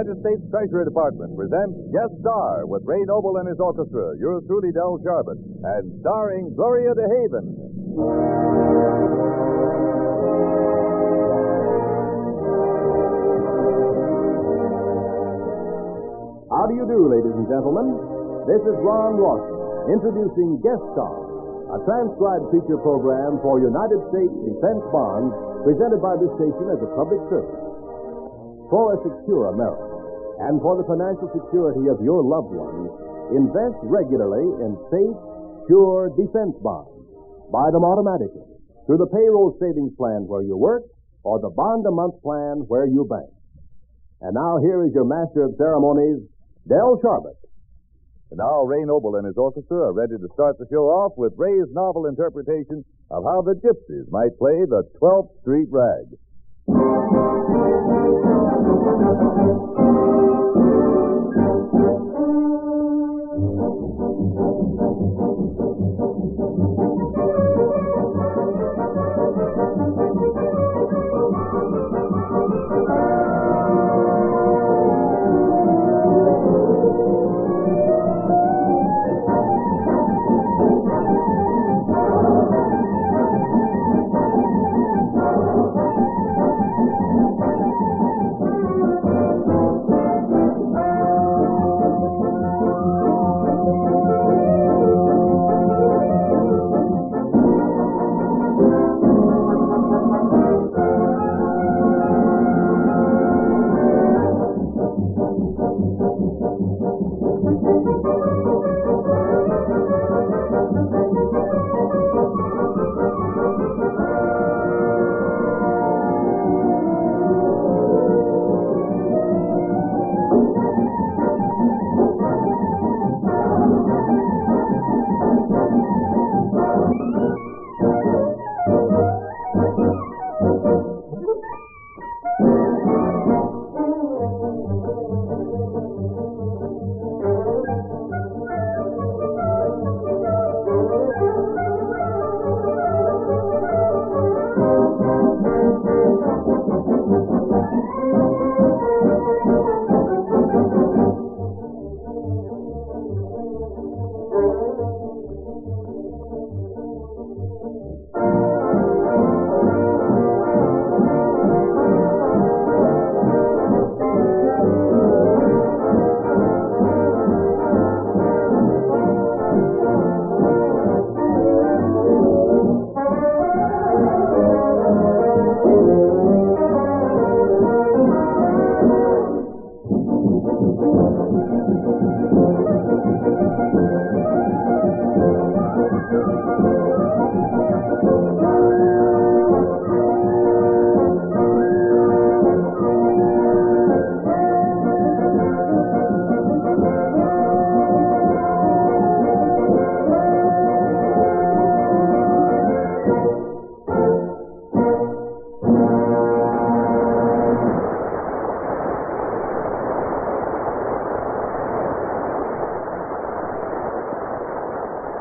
United States Treasury Department presents Guest Star with Ray Noble and his orchestra, yours truly, Del Sharbutt, and starring Gloria DeHaven. How do you do, ladies and gentlemen? This is Ron Rawson introducing Guest Star, a transcribed feature program for United States defense bonds presented by this station as a public service. For a secure America and for the financial security of your loved ones, invest regularly in safe, sure defense bonds. Buy them automatically through the payroll savings plan where you work or the bond a month plan where you bank. And now here is your master of ceremonies, Del Sharbutt. And now Ray Noble and his orchestra are ready to start the show off with Ray's novel interpretation of how the gypsies might play the 12th Street Rag.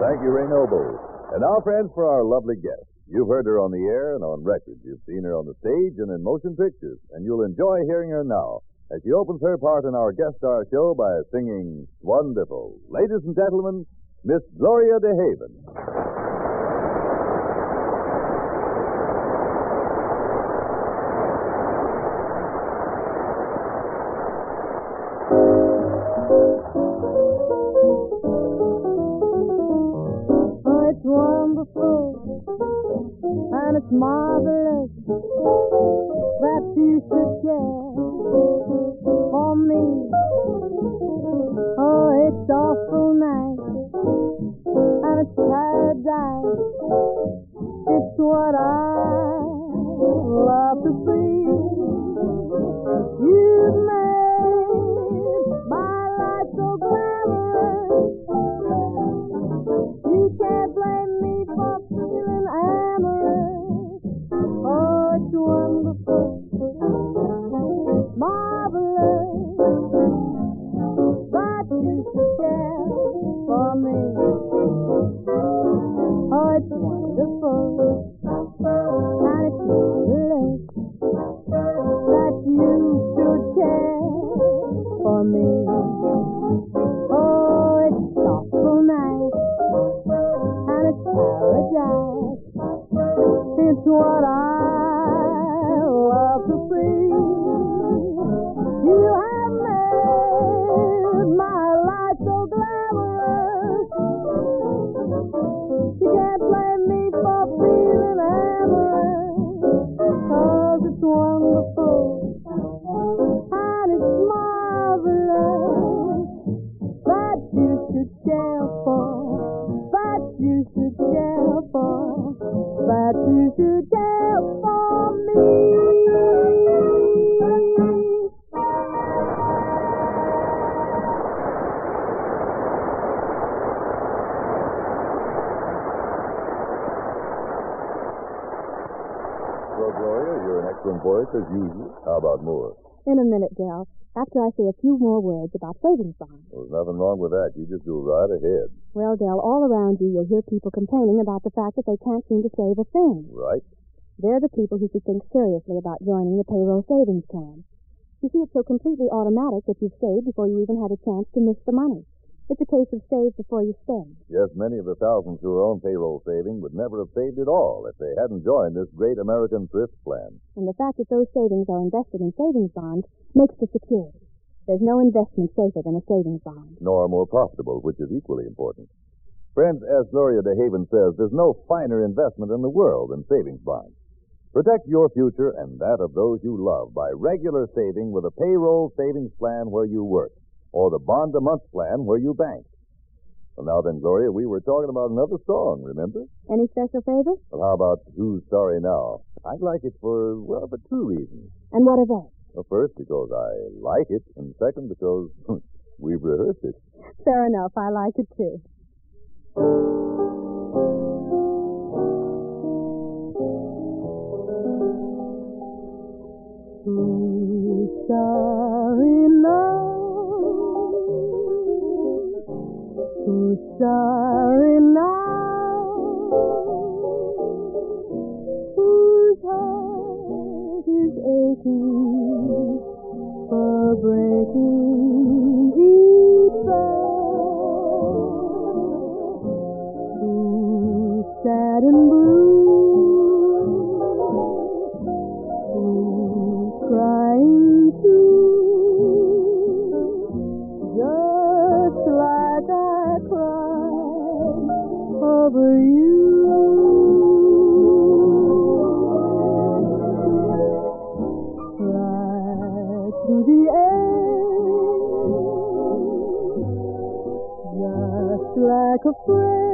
Thank you, Ray Noble. And now, friends, for our lovely guest. You've heard her on the air and on record. You've seen her on the stage and in motion pictures, and you'll enjoy hearing her now as she opens her part in our guest star show by singing Wonderful. Ladies and gentlemen, Miss Gloria DeHaven. It's marvelous that you should care for me. Oh, it's awful nice and it's paradise. That voice as usual. How about more? In a minute, Del. After I say a few more words about savings bonds. Well, there's nothing wrong with that. You just go right ahead. Well, Del, all around you, you'll hear people complaining about the fact that they can't seem to save a thing. Right? They're the people who should think seriously about joining the payroll savings plan. You see, it's so completely automatic that you've saved before you even had a chance to miss the money. It's a case of save before you spend. Yes, many of the thousands who are on payroll saving would never have saved at all if they hadn't joined this great American thrift plan. And the fact that those savings are invested in savings bonds makes the security. There's no investment safer than a savings bond. nor more profitable, which is equally important. Friends, as Gloria DeHaven says, there's no finer investment in the world than savings bonds. Protect your future and that of those you love by regular saving with a payroll savings plan where you work, or the bond a month plan where you bank. Well, now then, Gloria, we were talking about another song, remember? Any special favor? Well, how about Who's Sorry Now? I'd like it for, well, for two reasons. And what are they? Well, first, because I like it, and second, because we've rehearsed it. Fair enough. I like it too. Sorry now? Whose heart is aching for breaking each bell? Who's sad and blue? Like a friend.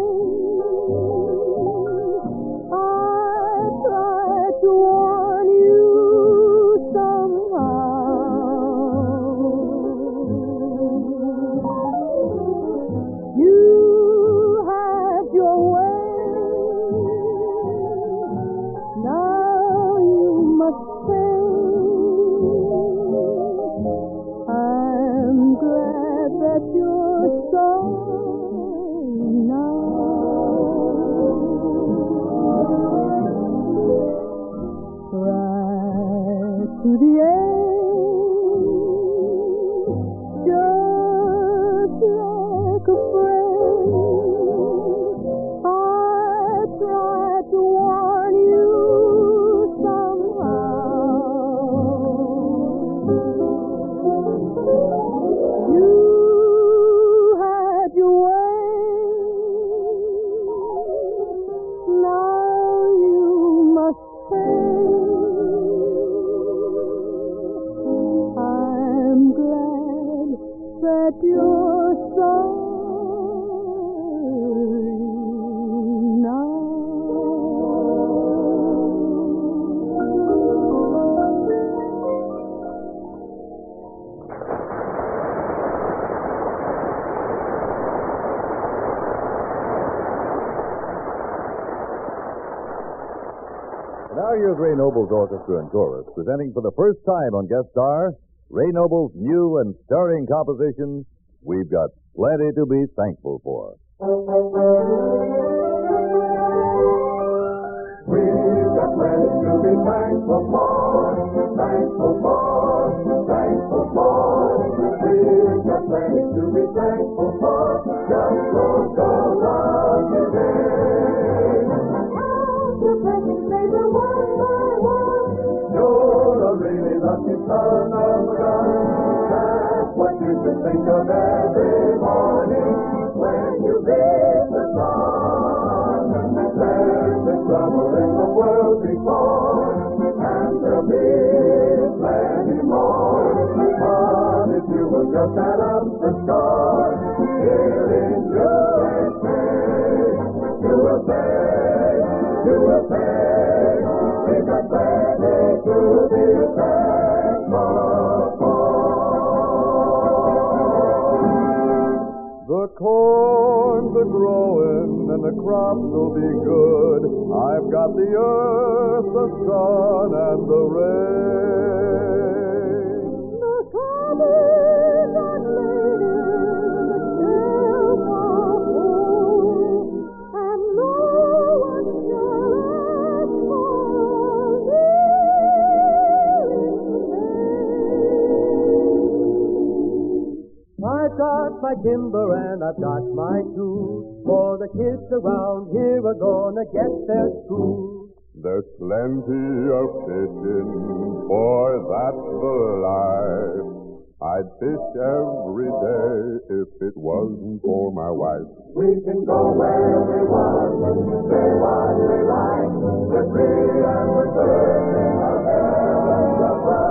Noble's orchestra and chorus, presenting for the first time on guest star Ray Noble's new and stirring composition, We've Got Plenty to Be Thankful For. We've got plenty to be thankful for, thankful for, thankful for. We've got plenty to be thankful for, just what goes on Thank What you think of every morning when you the dawn. Trouble in the world before, and there'll be more. But if you will just the here in we got plenty to be. Corn's a growing and the crops will be good. I've got the earth, the sun, and the rain. Timber and I've got my tools. For the kids around here are gonna get their schools. There's plenty of fishing, for that's the life. I'd fish every day if it wasn't for my wife. We can go where we want, say what we like. We're free and we're serving our heavens above.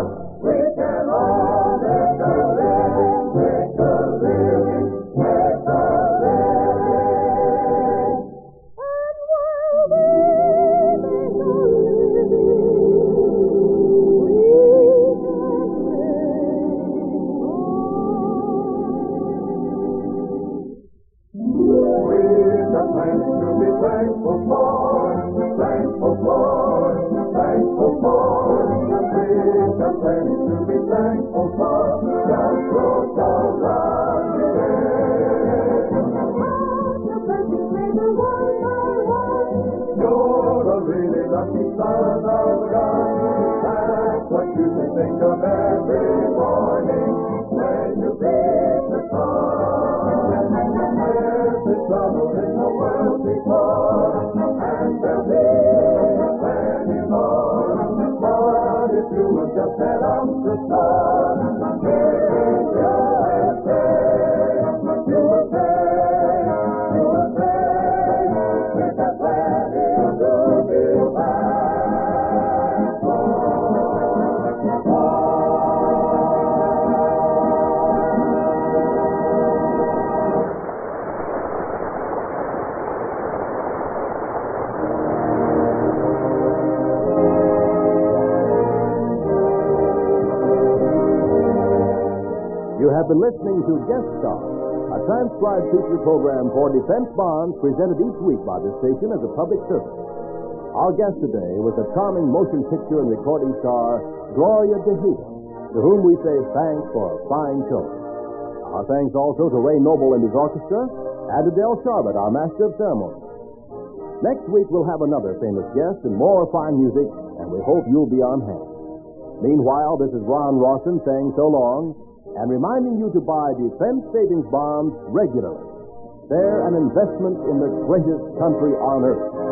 To Guest Star, a transcribed feature program for defense bonds presented each week by this station as a public service. Our guest today was the charming motion picture and recording star Gloria DeHaven, to whom we say thanks for a fine show. Our thanks also to Ray Noble and his orchestra, and to Del Sharbutt, our master of ceremonies. Next week we'll have another famous guest and more fine music, and we hope you'll be on hand. Meanwhile, this is Ron Rawson saying so long and reminding you to buy defense savings bonds regularly. They're an investment in the greatest country on earth.